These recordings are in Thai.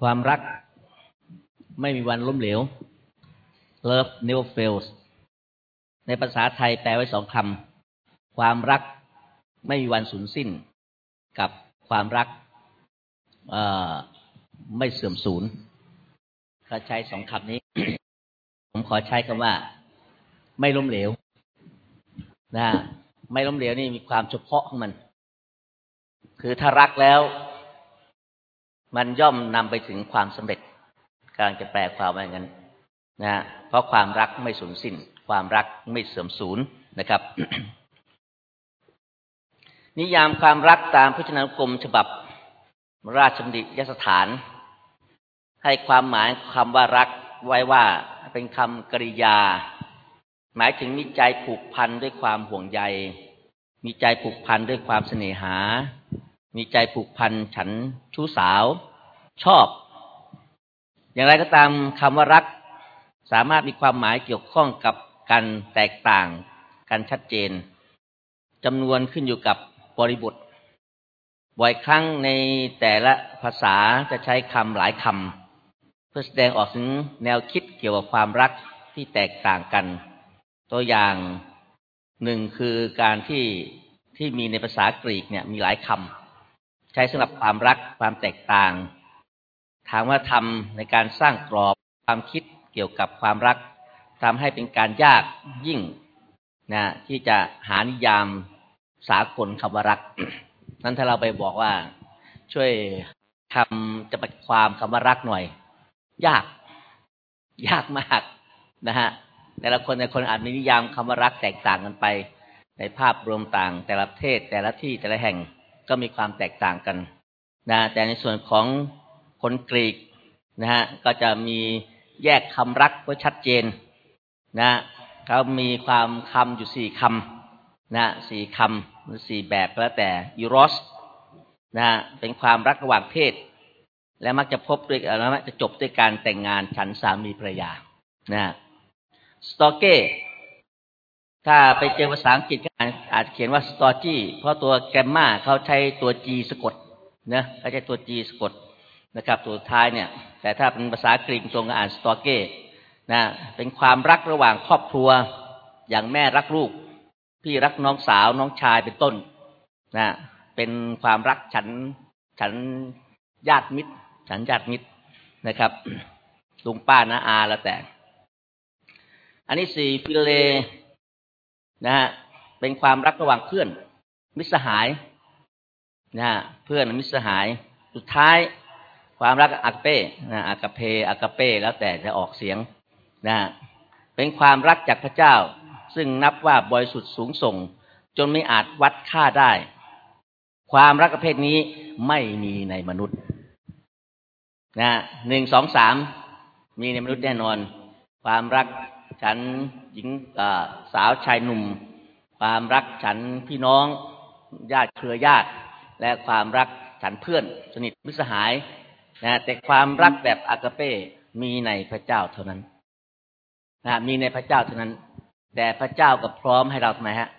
ความรักไม่มีวันล้มเหลว love never fails ในภาษาไทยแปลไว้สองคำ ความรักไม่มีวันสูญสิ้น กับความรักไม่เสื่อมสูญเขาใช้สองคำนี้ ผมขอใช้คำว่า ไม่ล้มเหลวนะไม่ล้มเหลวนี่มีความเฉพาะของมัน คือถ้ารักแล้ว มันย่อมนำไปถึงความสำเร็จกำลังจะแปลความว่าอย่างนั้นนะเพราะความรักไม่สูญสิ้น ความรักไม่เสื่อมสูญนะครับ นิยามความรักตามพจนานุกรมฉบับ ราชบัณฑิตยสถาน ให้ความหมายคำว่ารักไว้ว่าเป็นคำกริยา หมายถึงมีใจผูกพันด้วยความห่วงใย มีใจผูกพันด้วยความเสน่หา มีใจผูกพันฉันชู้สาว ชอบ อย่างไรก็ตามคำว่ารัก สามารถมีความหมายเกี่ยวข้องกับการแตกต่างกันชัดเจนจำนวนขึ้นอยู่กับบริบท บ่อยครั้งในแต่ละภาษาจะใช้คำหลายคำเพื่อแสดงออกถึงแนวคิดเกี่ยวกับความรักที่แตกต่างกัน ตัวอย่างหนึ่งคือการที่ที่มีในภาษากรีกเนี่ยมีหลายคำ ใช้สำหรับความรักความแตกต่างถามว่าทำในการสร้างกรอบความคิดเกี่ยวกับความรักทำให้เป็นการยากยิ่งนะที่จะหานิยามสากลคำว่ารัก นั้นถ้าเราไปบอกว่าช่วยคำจะปความคำว่ารักหน่อย ยาก ยากมากนะฮะแต่ละคนแต่คนอาจมีนิยามคำว่ารักแตกต่างกันไป ในภาพรวมต่างแต่ละประเทศแต่ละที่แต่ละแห่ง ก็มีความแตกต่างกันนะแต่ในส่วนของคนกรีกนะฮะก็จะมีแยกคำรักไว้ชัดเจนนะเขามีความคำอยู่สี่คำนะสี่คำหรือสี่แบบแล้วแต่ยูโรสนะเป็นความรักระหว่างเพศ และมักจะพบด้วยแล้วมักจะจบด้วยการแต่งงานฉันสามีภรรยานะสตอเก้ ถ้าไปเจอภาษาอังกฤษอาจเขียนว่าสตอจี้เพราะตัวแกรมมาเขาใช้ตัวจีสะกดนะเขาใช้ตัวจีสะกดนะครับ ตัวท้ายเนี่ย แต่ถ้าเป็นภาษากรีกตรงก็อ่านสตอเก้นะเป็นความรักระหว่างครอบครัวอย่างแม่รักลูก พี่รักน้องสาวน้องชายเป็นต้นนะเป็นความรักฉันฉันญาติมิตร ฉันญาติมิตรนะครับลุงป้านะอาแล้วแต่ อันนี้สี่ฟิเล นะฮะเป็นความรักระหว่างเพื่อน มิตรสหายนะฮะเพื่อนมิตรสหาย สุดท้าย ความรักอักเป้นะอากเพอากเป้แล้วแต่จะออกเสียงนะเป็นความรักจากพระเจ้า ซึ่งนับว่าบริสุทธิ์สูงส่ง จนไม่อาจวัดค่าได้ ความรักประเภทนี้ไม่มีในมนุษย์นะหนึ่งสองสามมีในมนุษย์แน่นอน ความรัก ฉันหญิงสาวชายหนุ่ม ความรักฉันพี่น้องญาติเครือญาติ และความรักฉันเพื่อน สนิทมิสหายนะแต่ความรักแบบอากาเป้มีในพระเจ้าเท่านั้นนะมีในพระเจ้าเท่านั้น แต่พระเจ้าก็พร้อมให้เราทำไมฮะ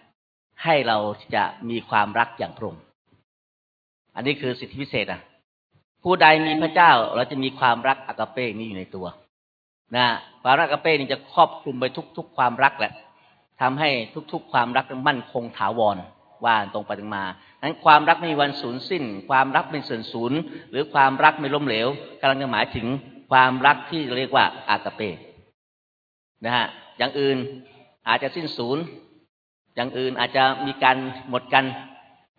ให้เราจะมีความรักอย่างพระองค์อันนี้คือสิทธิพิเศษอะ ผู้ใดมีพระเจ้าเราจะมีความรักอากาเป้นี้อยู่ในตัว นะความรักอากเป้นี้จะครอบคลุมไปทุก ๆ ความรักแหละทำให้ทุก ๆ ความรักมั่นคงถาวรว่าตรงไปตรงมานั้นความรักไม่มีวันสูญสิ้น ความรักเป็นส่วนศูนย์หรือความรักไม่ล้มเหลวกำลังจะหมายถึงความรักที่เรียกว่าอากาเป้นะฮะอย่างอื่นอาจจะสิ้นศูนย์อย่างอื่นอาจจะมีการหมดกัน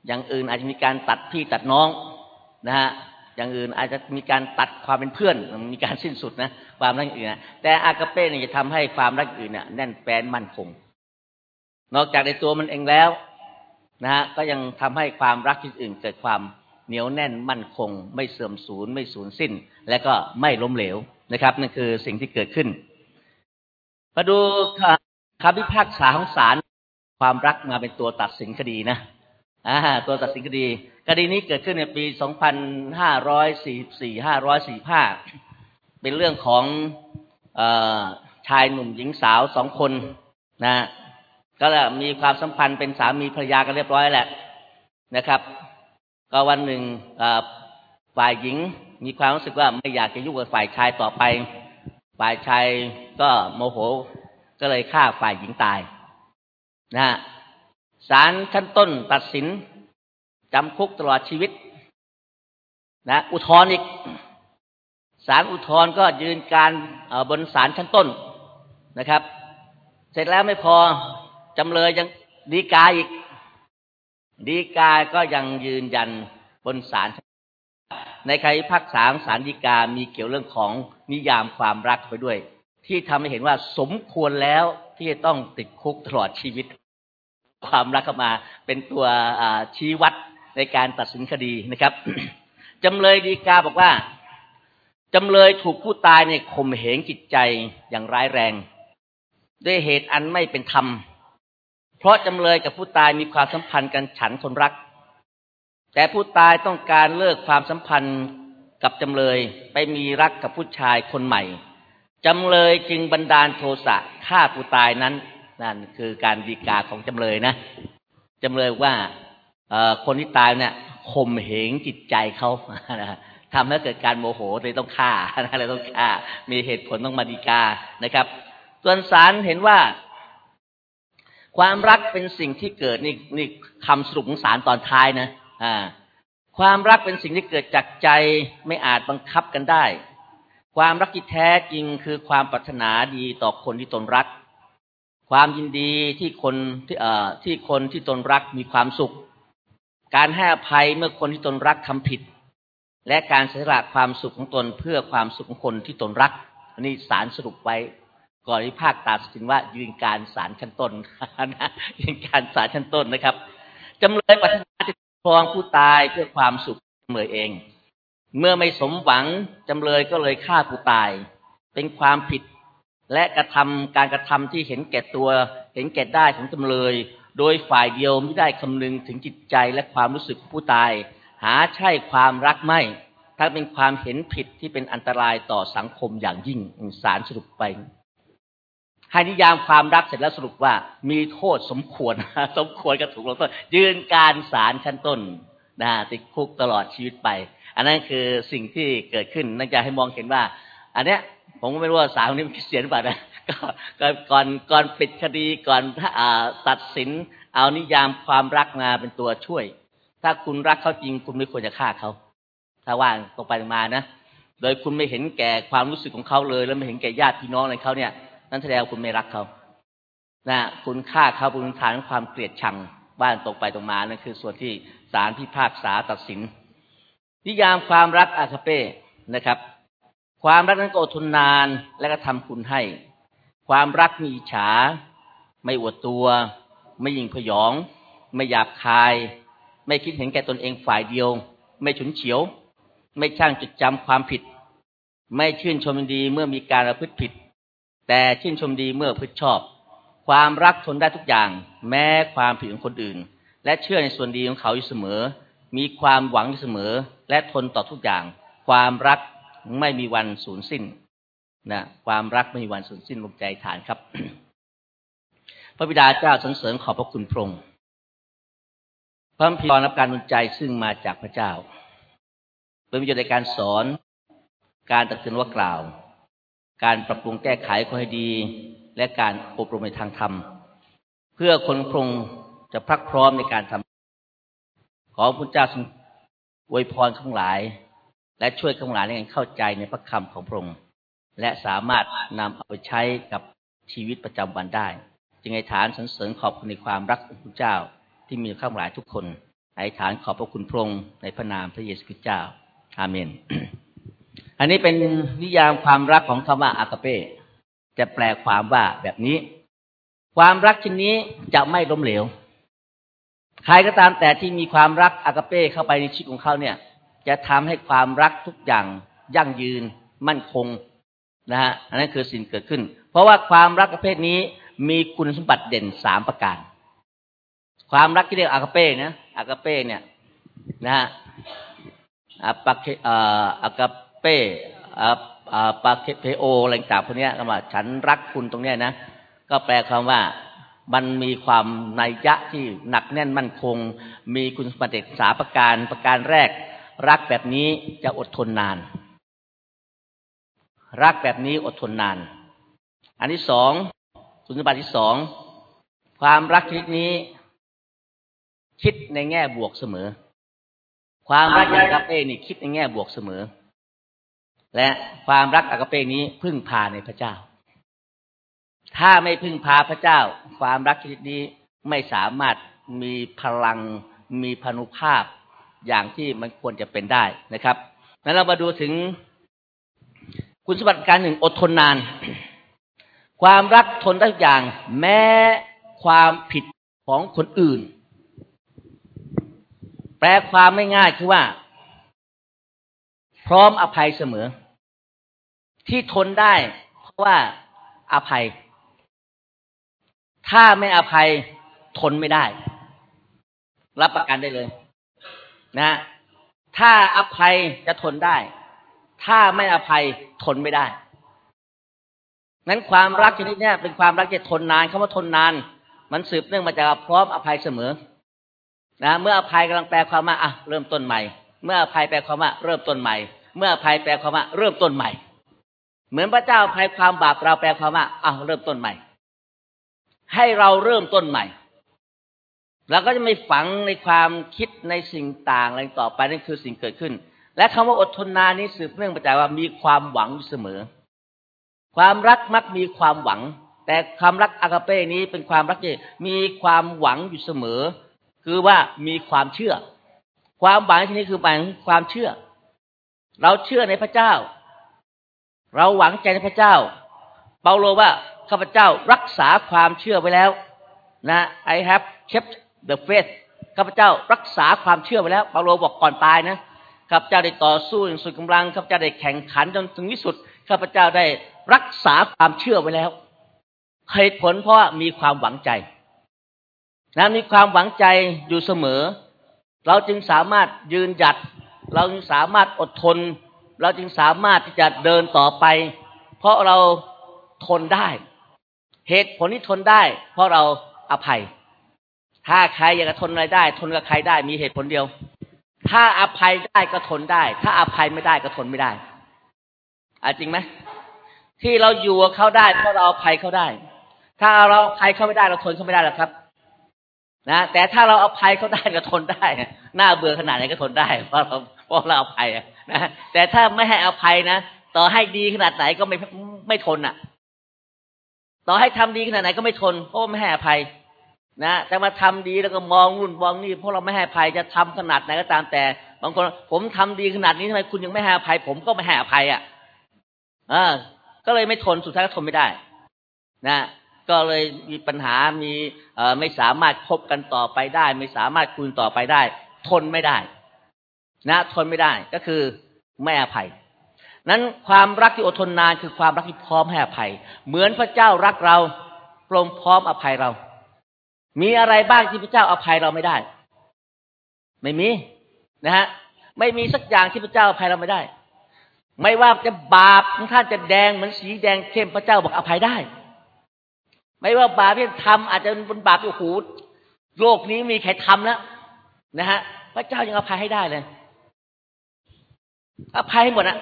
อย่างอื่นอาจจะมีการตัดพี่ตัดน้องนะฮะ อย่างอื่นอาจจะมีการตัดความเป็นเพื่อนมีการสิ้นสุดนะความรักอื่นนะแต่อากาเป้เนี่ยจะทำให้ความรักอื่นเนี่ยแน่นแฟ้นมั่นคง นอกจากในตัวมันเองแล้วนะฮะก็ยังทำให้ความรักที่อื่นเกิดความเหนียวแน่นมั่นคง ไม่เสื่อมสูญไม่สูญสิ้น และก็ไม่ล้มเหลวนะครับนั่นคือสิ่งที่เกิดขึ้นมาดูคำพิพากษาของศาลความรักมาเป็นตัวตัดสินคดีนะ อ่าตัวตัดสินคดีคดีนี้เกิดขึ้นในปี 2544 545 เป็นเรื่องของอชายหนุ่มหญิงสาวสองคนนะก็มีความสัมพันธ์เป็นสามีภรรยากันเรียบร้อยแหละนะครับ ก็วันหนึ่งฝ่ายหญิงมีความรู้สึกว่าไม่อยากจะยุ่งกับฝ่ายชายต่อไป ฝ่ายชายก็โมโหก็เลยฆ่าฝ่ายหญิงตายนะ ศาลชั้นต้นตัดสินจำคุกตลอดชีวิต นะ อุทธรณ์อีกศาลอุทธรณ์ก็ยืนการบนศาลชั้นต้นนะครับ เสร็จแล้วไม่พอจำเลยยังดีกาอีก ดีกาก็ยังยืนยันบนศาลในใครพักษามสารดีกามีเกี่ยวเรื่องของนิยามความรักไปด้วย ที่ทำให้เห็นว่าสมควรแล้วที่จะต้องติดคุกตลอดชีวิต ความรักเข้ามาเป็นตัวชี้วัดในการตัดสินคดีนะครับจำเลยดีกาบอกว่าจำเลยถูกผู้ตายเนี่ยข่มเหงจิตใจอย่างร้ายแรง ด้วยเหตุอันไม่เป็นธรรม เพราะจำเลยกับผู้ตายมีความสัมพันธ์กันฉันคนรัก แต่ผู้ตายต้องการเลิกความสัมพันธ์กับจำเลยไปมีรักกับผู้ชายคนใหม่จำเลยจึงบันดาลโทสะฆ่าผู้ตายนั้น นั่นคือการดีกาของจำเลยนะจำเลยว่าคนที่ตายเนี่ยข่มเหงจิตใจเขาทำให้เกิดการโมโหเลยต้องฆ่าเลยต้องฆ่า มีเหตุผลต้องมาดีกานะครับ ส่วนสารเห็นว่า ความรักเป็นสิ่งที่เกิดนี่นี่คำสรุปของสารตอนท้ายนะอ่า ความรักเป็นสิ่งที่เกิดจากใจไม่อาจบังคับกันได้ ความรักที่แท้จริงคือความปรารถนาดีต่อคนที่ตนรัก ความยินดีที่คนที่เอ่อที่คนที่ตนรักมีความสุข การให้อภัยเมื่อคนที่ตนรักทำผิด และการสละความสุขของตนเพื่อความสุขของคนที่ตนรักอันนี้สารสรุปไว้ ก่อนที่ภาคตัดสินว่ายืนการสารชั้นต้นนะยืนการสารชั้นต้นนะครับจำเลยปรารถนาจะครองผู้ตายเพื่อความสุขจำเลยเอง เมื่อไม่สมหวังจำเลยก็เลยฆ่าผู้ตาย เป็นความผิด และกระทำการกระทำที่เห็นแก่ตัว เห็นแก่ได้ของจำเลย โดยฝ่ายเดียวไม่ได้คำนึงถึงจิตใจและความรู้สึกผู้ตาย หาใช่ความรักไม่ถ้าเป็นความเห็นผิดที่เป็นอันตรายต่อสังคมอย่างยิ่งสารสรุปไปให้นิยามความรักเสร็จแล้วสรุปว่ามีโทษสมควร สมควรกระถูกลงโทษยืนการสารชั้นต้นนะติดคุกตลอดชีวิตไป อันนั้นคือสิ่งที่เกิดขึ้นนั่นจะให้มองเห็นว่า อันเนี้ย ผมก็ไม่รู้ว่าสารนี้มันเสียหรือเปล่านะก็ก่อนก่อนปิดคดีก่อนตัดสิน เอานิยามความรักมาเป็นตัวช่วย ถ้าคุณรักเขาจริง คุณไม่ควรจะฆ่าเขา ถ้าว่างตรงไปมานะ โดยคุณไม่เห็นแก่ความรู้สึกของเขาเลย แล้วไม่เห็นแก่ญาติพี่น้องอะไรเขาเนี่ย นั่นแสดงว่าคุณไม่รักเขานะคุณฆ่าเขาบนฐานความเกลียดชังบ้านตรงไปตรงมานั่นคือ ส่วนที่ศาลพิพากษาตัดสิน นิยามความรักอาคาเป้นะครับ ความรักนั้นก็อดทนนานและก็ทำคุณให้ ความรักมีอิจฉา ไม่อวดตัว ไม่ยิงพยอง ไม่หยาบคาย ไม่คิดเห็นแก่ตนเองฝ่ายเดียว ไม่ฉุนเฉียว ไม่ช่างจดจำความผิด ไม่ชื่นชมดีเมื่อมีการประพฤติผิด แต่ชื่นชมดีเมื่อพฤติชอบ ความรักทนได้ทุกอย่าง แม้ความผิดของคนอื่น และเชื่อในส่วนดีของเขาอยู่เสมอ มีความหวังอยู่เสมอ และทนต่อทุกอย่าง ความรัก ไม่มีวันสูญสิ้นนะความรักไม่มีวันสูญสิ้นลงใจฐานครับ พระบิดาเจ้าสรรเสริญขอบพระคุณพระองค์พระพิรรับการนุนใจซึ่งมาจากพระเจ้า เป็นประโยชน์ในการสอน การตักเตือนว่ากล่าว การปรับปรุงแก้ไขข้อให้ดี และการอบรมในทางธรรม เพื่อคนพรงจะพักพร้อมในการทำขอพระเจ้าทรงอวยพรข้งหลาย และช่วยข้างหลายในการเข้าใจในพระคำของพระองค์และสามารถนำเอาไปใช้กับชีวิตประจำวันได้ จึงในฐานสรรเสริญขอบคุณในความรักของพระเจ้าที่มีข้างหลายทุกคนอธิษฐานขอบพระคุณพระองค์ในพระนามพระเยซูคริสต์เจ้า อาเมน อันนี้เป็นนิยามความรักของคำว่าอากาเปจะแปลความว่าแบบนี้ ความรักชนนี้จะไม่ล้มเหลว ใครก็ตามแต่ที่มีความรักอากาเป้เข้าไปในชีวิตของเขาเนี่ย จะทำให้ความรักทุกอย่างยั่งยืนมั่นคงนะฮะอันนั้นคือสิ่งเกิดขึ้น เพราะว่าความรักประเภทนี้มีคุณสมบัติเด่นสามประการ ความรักที่เรียกอากาเป้นะอากาเป้เนี่ย นะฮะอาปาเคอากาเป้อาปาเคเพโออะไรต่างพวกนี้ก็ว่าฉันรักคุณตรงเนี้ยนะก็แปลคำว่ามันมีความนัยยะที่หนักแน่นมั่นคง มีคุณสมบัติสาประการประการแรก รักแบบนี้จะอดทนนาน รักแบบนี้อดทนนาน อันที่สองคุณสมบัติที่สองความรักชนิดนี้ คิดในแง่บวกเสมอ ความรักอากาเป้นี่คิดในแง่บวกเสมอ และความรักอากาเป้นี้พึ่งพาในพระเจ้า ถ้าไม่พึ่งพาพระเจ้า ความรักชนิดนี้ไม่สามารถมีพลังมีพนุภาพ อย่างที่มันควรจะเป็นได้นะครับนั้นเรามาดูถึงคุณสมบัติการหนึ่งอดทนนาน ความรักทนได้ทุกอย่าง แม้ความผิดของคนอื่น แปลความไม่ง่ายคือว่า พร้อมอภัยเสมอ ที่ทนได้ เพราะว่าอภัย ถ้าไม่อภัยทนไม่ได้ รับประกันได้เลย นะ ถ้าอภัยจะทนได้ ถ้าไม่อภัยทนไม่ได้นั้นความรักชนิดนี้เป็นความรักที่ทนนานคำว่าทนนาน มันสืบเนื่องมาจากพร้อมอภัยเสมอ นะ เมื่ออภัยกำลังแปลความว่าอะเริ่มต้นใหม่ เมื่ออภัยแปลความว่าเริ่มต้นใหม่ เมื่ออภัยแปลความว่าเริ่มต้นใหม่ เหมือนพระเจ้าอภัยความบาปเราแปลความว่าอะเริ่มต้นใหม่ ให้เราเริ่มต้นใหม่ เราก็จะไม่ฝังในความคิดในสิ่งต่างอะไรต่อไปนั่นคือสิ่งเกิดขึ้น และคำว่าอดทนนานนี้สืบเนื่องมาจากว่ามีความหวังอยู่เสมอ ความรักมักมีความหวัง แต่ความรักอากาเป้นี้เป็นความรักที่มีความหวังอยู่เสมอ คือว่ามีความเชื่อ ความหวังที่นี้คือหมายถึงความเชื่อ เราเชื่อในพระเจ้า เราหวังใจในพระเจ้า เปาโลว่าข้าพเจ้ารักษาความเชื่อไว้แล้วนะ I have kept the faith ข้าพเจ้ารักษาความเชื่อไว้แล้วเปาโลบอกก่อนตายนะข้าพเจ้าได้ต่อสู้อย่างสุดกำลังข้าพเจ้าได้แข่งขันจนถึงที่สุดข้าพเจ้าได้รักษาความเชื่อไว้แล้วเหตุผลเพราะมีความหวังใจนะมีความหวังใจอยู่เสมอ เราจึงสามารถยืนหยัด เราจึงสามารถอดทน เราจึงสามารถที่จะเดินต่อไป เพราะเราทนได้ เหตุผลที่ทนได้ เพราะเราอภัย ถ้าใครอยากจะทนอะไรได้ ทนกับใครได้มีเหตุผลเดียว ถ้าอภัยได้ก็ทนได้ ถ้าอภัยไม่ได้ก็ทนไม่ได้อาจริงไหมที่เราอยู่กับเขาได้เพราะเราอภัยเขาได้ ถ้าเราอภัยเขาไม่ได้เราทนเขาไม่ได้หรอกครับ นะแต่ถ้าเราอภัยเขาได้ก็ทนได้หน้าเบื่อขนาดไหนก็ทนได้ เพราะเราเพราะเราอภัยนะแต่ถ้าไม่ให้อภัยนะต่อให้ดีขนาดไหนก็ไม่ไม่ทนอะ ต่อให้ทำดีขนาดไหนก็ไม่ทนเพราะไม่ให้อภัย นะแต่มาทำดีแล้วก็มองรุ่นมองนี่เพราะเราไม่ให้ภัยจะทำขนาดไหนก็ตามแต่ บางคน ผมทำดีขนาดนี้ทำไมคุณยังไม่ให้อภัย ผมก็ไม่ให้อภัยอะอ่าก็เลยไม่ทนสุดท้ายก็ทนไม่ได้ นะก็เลยมีปัญหามีเอ่อไม่สามารถคบกันต่อไปได้ ไม่สามารถคุยต่อไปได้ ทนไม่ได้ นะ ทนไม่ได้ก็คือไม่อภัย นั้นความรักที่อดทนนานคือความรักที่พร้อมให้อภัย เหมือนพระเจ้ารักเราพร้อมพร้อมอภัยเรา มีอะไรบ้างที่พระเจ้าอภัยเราไม่ได้ ไม่มีนะฮะไม่มีสักอย่างที่พระเจ้าอภัยเราไม่ได้ ไม่ว่าจะบาปของท่านจะแดงเหมือนสีแดงเข้มพระเจ้าบอกอภัยได้ ไม่ว่าบาปที่ทำอาจจะเป็นบาปโอ้โหโลกนี้มีใครทำแล้วนะฮะพระเจ้ายังอภัยให้ได้เลย อภัยให้หมดนะ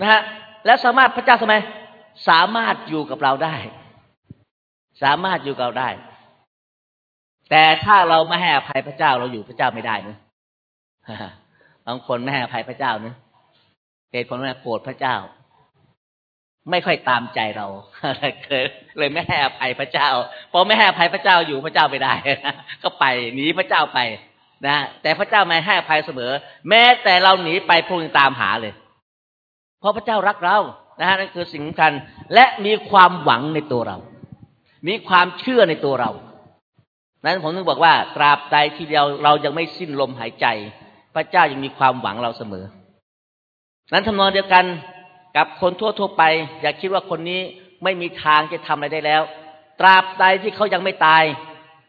นะฮะแล้วสามารถพระเจ้าทำไมสามารถอยู่กับเราได้ สามารถอยู่กับเราได้ แต่ถ้าเราไม่ให้อภัยพระเจ้าเราอยู่พระเจ้าไม่ได้นะบางคนไม่ให้อภัยพระเจ้านะเหตุผลว่าโกรธพระเจ้า ไม่ค่อยตามใจเราเลยเลยไม่ให้อภัยพระเจ้าพอไม่ให้อภัยพระเจ้าอยู่พระเจ้าไม่ได้ก็ไปหนีพระเจ้าไปนะแต่พระเจ้าไม่ให้อภัยเสมอ แม้แต่เราหนีไปพวกยังตามหาเลย เพราะพระเจ้ารักเรานะฮะนั่นคือสิ่งสำคัญและมีความหวังในตัวเรา มีความเชื่อในตัวเรา นั้นผมถึงบอกว่า ตราบใดที่เราเรายังไม่สิ้นลมหายใจ พระเจ้ายังมีความหวังเราเสมอ นั้นทำนองเดียวกันกับคนทั่วทั่วไป อย่าคิดว่าคนนี้ไม่มีทางจะทำอะไรได้แล้ว ตราบใดที่เขายังไม่ตาย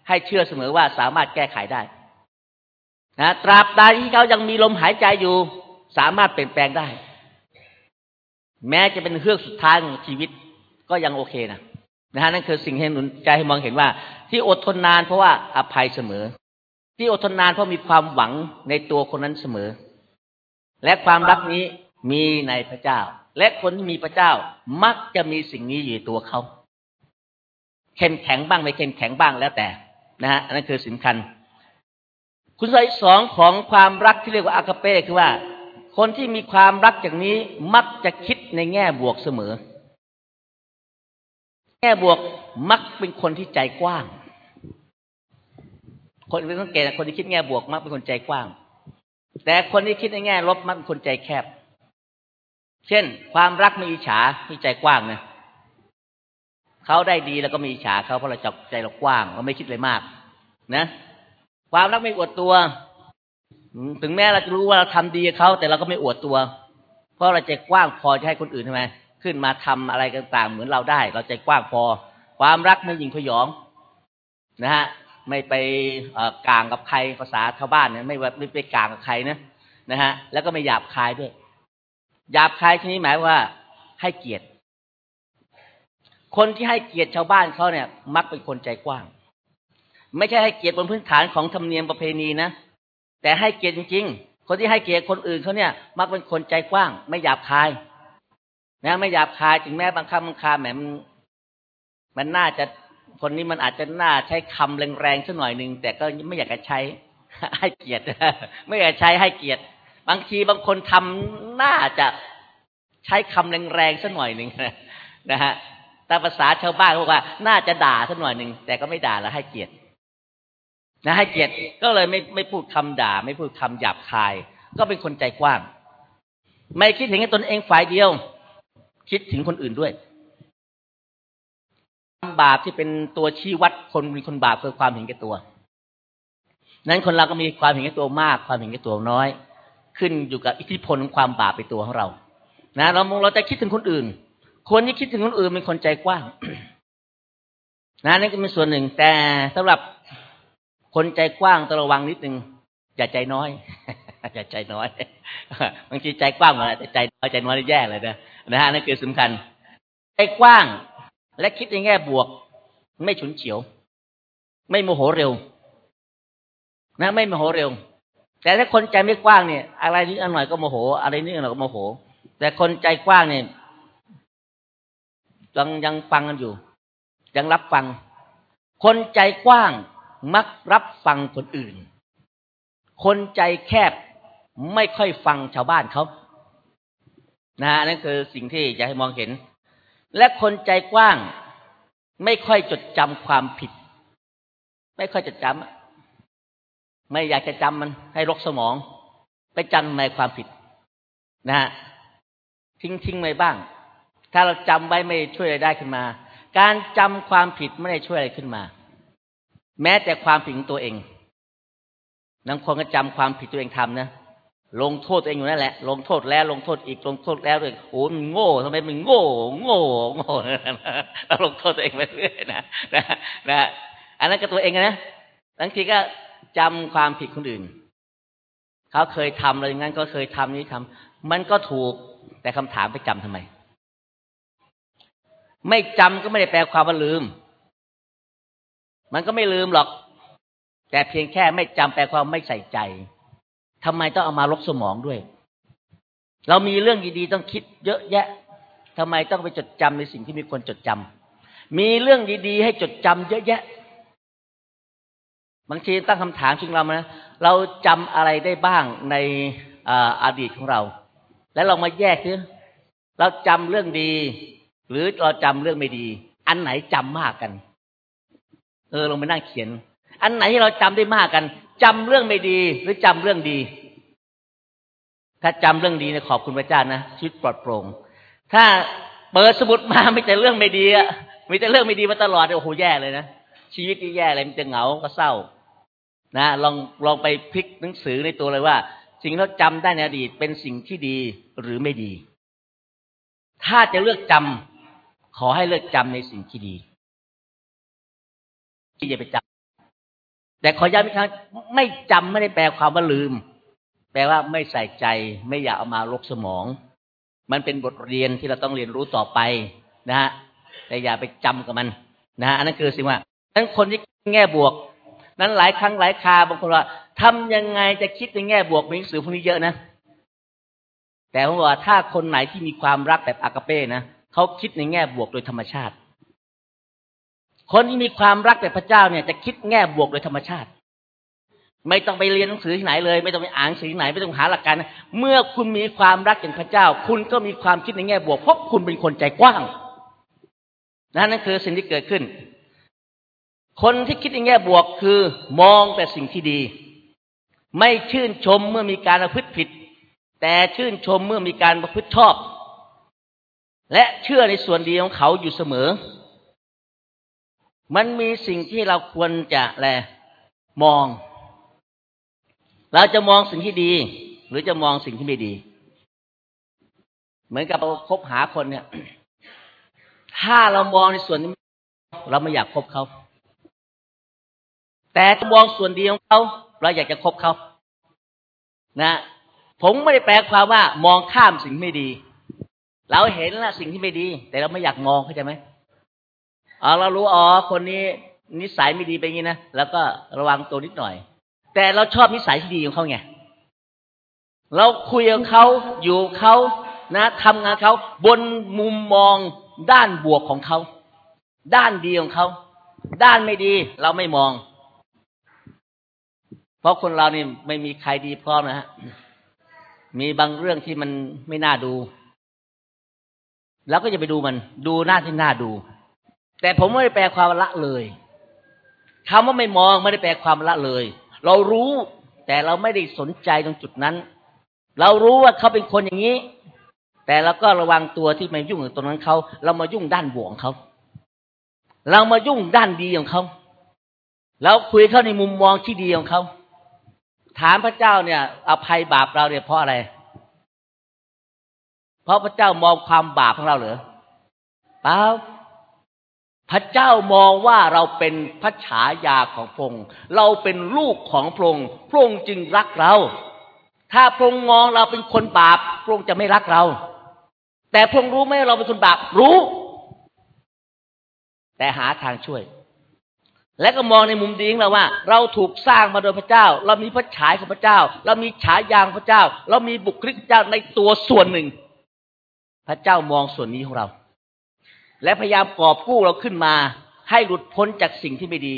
ให้เชื่อเสมอว่าสามารถแก้ไขได้นะตราบใดที่เขายังมีลมหายใจอยู่ สามารถเปลี่ยนแปลงได้ แม้จะเป็นเฮือกสุดท้ายของชีวิตก็ยังโอเคนะ นะฮะนั่นคือสิ่งให้หนุนใจให้มองเห็นว่า ที่อดทนนานเพราะว่าอภัยเสมอ ที่อดทนนานเพราะมีความหวังในตัวคนนั้นเสมอ และความรักนี้มีในพระเจ้า และคนที่มีพระเจ้ามักจะมีสิ่งนี้อยู่ตัวเขาเข้มแข็งบ้างไม่เข้มแข็งบ้างแล้วแต่นะฮะนนั้นคือสำคัญ คุณสมบัติสองของความรักที่เรียกว่าอากาเป้คือว่า คนที่มีความรักอย่างนี้มักจะคิดในแง่บวกเสมอ แง่บวกมักเป็นคนที่ใจกว้าง คนเป็นสังเกตคนที่คิดแง่บวกมักเป็นคนใจกว้าง แต่คนที่คิดในแง่ลบมักเป็นคนใจแคบ เช่น ความรักไม่อิจฉาที่ใจกว้างนะเขาได้ดีแล้วก็มีอิจฉาเขาเพราะเราจับใจเรากว้างเราไม่คิดเลยมาก นะ ความรักไม่อวดตัว ถึงแม้เราจะรู้ว่าเราทำดีกับเขาแต่เราก็ไม่อวดตัว เพราะเราใจกว้างพอจะให้คนอื่นทำไม ขึ้นมาทำอะไรต่างๆ เหมือนเราได้ เราใจกว้างพอ ความรักไม่ยิงพยอง นะฮะไม่ไปกลางกับใครภาษาชาวบ้านเนี่ยไม่ไม่ไปกลางกับใครนะนะฮะ แล้วก็ไม่หยาบคายด้วยหยาบคายที่นี้หมายว่าให้เกียรติ คนที่ให้เกียรติชาวบ้านเขาเนี่ย มักเป็นคนใจกว้าง ไม่ใช่ให้เกียรติบนพื้นฐานของธรรมเนียมประเพณีนะแต่ให้เกียรติจริง ๆ คนที่ให้เกียรติคนอื่นเขาเนี่ย มักเป็นคนใจกว้าง ไม่หยาบคาย นะไม่หยาบคายถึงแม้บางคำบางคาแหมมันมันน่าจะคนนี้มันอาจจะน่าใช้คำแรงๆสักหน่อยหนึ่งแต่ก็ไม่อยากจะใช้ ให้เกียรติไม่อยากใช้ให้เกียรติ บางทีบางคนทำน่าจะใช้คำแรงๆสักหน่อยหนึ่งนะฮะตามภาษาชาวบ้านบอกว่า น่าจะด่าสักหน่อยหนึ่งแต่ก็ไม่ด่าแล้วให้เกียรตินะให้เกียรติก็เลยไม่ไม่พูดคำด่า ไม่พูดคำหยาบคาย ก็เป็นคนใจกว้าง ไม่คิดถึงแค่ตนเองฝ่ายเดียว คิดถึงคนอื่นด้วยบาปที่เป็นตัวชี้วัดคนมีคนบาปคือความเห็นแก่ตัว นั้นคนเราก็มีความเห็นแก่ตัวมาก ความเห็นแก่ตัวน้อย ขึ้นอยู่กับอิทธิพลของความบาปในตัวของเรา นะเราเราจะคิดถึงคนอื่น คนที่คิดถึงคนอื่นเป็นคนใจกว้าง นะนั่นก็เป็นส่วนหนึ่ง แต่สำหรับคนใจกว้างต้องระวังนิดนึงอย่าใจน้อย อย่าใจน้อยบางทีใจกว้างมดแต่ใจน้อยใจน้อยแย่เลยนะนะฮะนั่นคือสำคัญ ใจกว้างและคิดในแง่บวก ไม่ฉุนเฉียว ไม่โมโหเร็ว นะ ไม่โมโหเร็ว แต่ถ้าคนใจไม่กว้างเนี่ย อะไรนิดหน่อยก็โมโห อะไรนิดหน่อยก็โมโห แต่คนใจกว้างเนี่ยยังยังฟังกันอยู่ ยังรับฟัง คนใจกว้างมักรับฟังคนอื่น คนใจแคบ ไม่ค่อยฟังชาวบ้านเขานะนั่นคือสิ่งที่อยากให้มองเห็น และคนใจกว้าง ไม่ค่อยจดจำความผิด ไม่ค่อยจดจำไม่อยากจะจำมันให้รกสมอง ไปจำในความผิด นะฮะทิ้งทิ้งไปบ้าง ถ้าเราจำไว้ไม่ช่วยอะไรได้ขึ้นมา การจำความผิดไม่ได้ช่วยอะไรขึ้นมา แม้แต่ความผิดของตัวเองบางคนก็จำความผิดตัวเองทำนะ ลงโทษตัวเองอยู่นั่นแหละ ลงโทษแล้ว ลงโทษอีก ลงโทษแล้วเลยโอ้มันโง่ทำไมมันโง่ โง่โง่แล้วลงโทษตัวเองไปเรื่อยนะนะนะอันนั้นก็ตัวเองนะบางทีก็จำความผิดคนอื่น เขาเคยทำอะไรอย่างนั้นก็เคยทำนี้ทำมันก็ถูกแต่คำถามไปจำทำไม ไม่จำก็ไม่ได้แปลความว่าลืม มันก็ไม่ลืมหรอก แต่เพียงแค่ไม่จำแปลความไม่ใส่ใจ ทำไมต้องเอามาลบสมองด้วย เรามีเรื่องดีๆต้องคิดเยอะแยะทำไมต้องไปจดจำในสิ่งที่มีคนจดจำมีเรื่องดีๆให้จดจำเยอะแยะ บางทีตั้งคำถามจริงเรานะเราจำอะไรได้บ้างในอดีตของเรา แล้วเรามาแยกคือเราจำเรื่องดี หรือเราจำเรื่องไม่ดี อันไหนจำมากกัน เออลงไปนั่งเขียน อันไหนที่เราจำได้มากกัน จำเรื่องไม่ดีหรือจำเรื่องดี ถ้าจำเรื่องดีเนี่ยขอบคุณพระเจ้านะชีวิตปลอดโปร่งถ้าเปิดสมุดมาไม่แต่เรื่องไม่ดีอะมีแต่เรื่องไม่ดีมาตลอดโอ้โหแย่เลยนะชีวิตที่แย่เลยมันจะเหงาก็เศร้า นะลองลองไปพลิกหนังสือในตัวเลยว่า สิ่งที่เราจำได้ในอดีตเป็นสิ่งที่ดีหรือไม่ดี ถ้าจะเลือกจำขอให้เลิกจำในสิ่งที่ดีที่จะไปจำ แต่ขอย้ำอีกครั้งไม่จำไม่ได้แปลความว่าลืม แปลว่าไม่ใส่ใจ ไม่อยากเอามาลกสมอง มันเป็นบทเรียนที่เราต้องเรียนรู้ต่อไปนะฮะแต่อย่าไปจำกับมันนะอันนั้นคือสิ่งว่านั้นคนที่แง่บวก นั้นหลายครั้งหลายคาบางคนว่าทำยังไงจะคิดในแง่บวกมีหนังสือพวกนี้เยอะนะแต่ผมว่าถ้าคนไหนที่มีความรักแบบอากาเป้นะเขาคิดในแง่บวกโดยธรรมชาติ คนที่มีความรักแบบพระเจ้าเนี่ยจะคิดแง่บวกโดยธรรมชาติ ไม่ต้องไปเรียนหนังสือที่ไหนเลย ไม่ต้องไปอ่านสิ่งไหนไม่ต้องหาหลักการเมื่อคุณมีความรักอย่างพระเจ้า คุณก็มีความคิดในแง่บวกเพราะคุณเป็นคนใจกว้างนั่นคือสิ่งที่เกิดขึ้น คนที่คิดในแง่บวกคือมองแต่สิ่งที่ดี ไม่ชื่นชมเมื่อมีการประพฤติผิด แต่ชื่นชมเมื่อมีการประพฤติชอบ และเชื่อในส่วนดีของเขาอยู่เสมอ มันมีสิ่งที่เราควรจะแลมอง เราจะมองสิ่งที่ดี หรือจะมองสิ่งที่ไม่ดี เหมือนกับเราคบหาคนเนี่ย ถ้าเรามองในส่วนนี้เราไม่อยากคบเขา แต่ถ้ามองส่วนดีของเขา เราอยากจะคบเขา นะ ผมไม่ได้แปลความว่ามองข้ามสิ่งไม่ดี เราเห็นละสิ่งที่ไม่ดี แต่เราไม่อยากมองเข้าใจไหม อ๋อเรารู้อ๋อคนนี้นิสัยไม่ดีไปงี้นะแล้วก็ระวังตัวนิดหน่อย แต่เราชอบนิสัยที่ดีของเขาไงเราคุยกับเขาอยู่เขานะทำงานเขาบนมุมมองด้านบวกของเขาด้านดีของเขาด้านไม่ดี เราไม่มอง เพราะคนเรานี่ไม่มีใครดีพร้อมนะฮะมีบางเรื่องที่มันไม่น่าดู แล้วก็จะไปดูมัน ดูหน้าที่น่าดู แต่ผมไม่ได้แปลความละเลยคำว่าไม่มองไม่ได้แปลความละเลย เรารู้แต่เราไม่ได้สนใจตรงจุดนั้น เรารู้ว่าเขาเป็นคนอย่างนี้ แต่เราก็ระวังตัวที่ไม่ยุ่งกับตรงนั้นเขาเรามายุ่งด้านบวกเขาเรามายุ่งด้านดีของเขาเราคุยเขาในมุมมองที่ดีของเขาถามพระเจ้าเนี่ยอภัยบาปเราเนี่ยเพราะอะไร เพราะพระเจ้ามองความบาปของเราเหรอเปล่า พระเจ้ามองว่าเราเป็นพระฉายาของพระองค์ เราเป็นลูกของพระองค์ พระองค์จึงรักเรา ถ้าพระองค์มองเราเป็นคนบาป พระองค์จะไม่รักเรา แต่พระองค์รู้ไหมเราเป็นคนบาป รู้ แต่หาทางช่วย และก็มองในมุมดีของเราว่า เราถูกสร้างมาโดยพระเจ้า เรามีพระฉายของพระเจ้า เรามีฉายาของพระเจ้า เรามีบุคลิกพระเจ้าในตัวส่วนหนึ่ง พระเจ้ามองส่วนนี้ของเรา และพยายามกอบกู้เราขึ้นมา ให้หลุดพ้นจากสิ่งที่ไม่ดี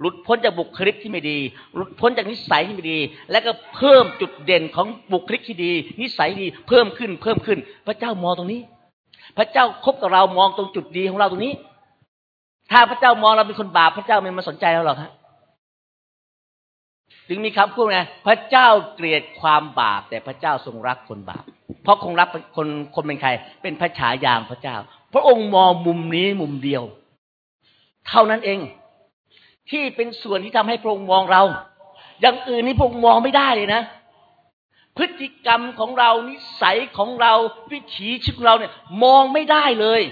หลุดพ้นจากบุคลิกที่ไม่ดี หลุดพ้นจากนิสัยที่ไม่ดี และก็เพิ่มจุดเด่นของบุคลิกที่ดี นิสัยดีเพิ่มขึ้นเพิ่มขึ้น พระเจ้ามองตรงนี้ พระเจ้าคบกับเรามองตรงจุดดีของเราตรงนี้ ถ้าพระเจ้ามองเราเป็นคนบาปพระเจ้าไม่มาสนใจเราหรอกครับถึงมีคำพูดไงพระเจ้าเกลียดความบาป แต่พระเจ้าทรงรักคนบาป เพราะคงรักคนคนเป็นใคร เป็นพระฉายางพระเจ้า พระองค์มองมุมนี้มุมเดียว เท่านั้นเอง ที่เป็นส่วนที่ทำให้พระองค์มองเรา อย่างอื่นนี่พระองค์มองไม่ได้เลยนะ พฤติกรรมของเรานิสัยของเราวิถีชีวิตของเราเนี่ย มองไม่ได้เลย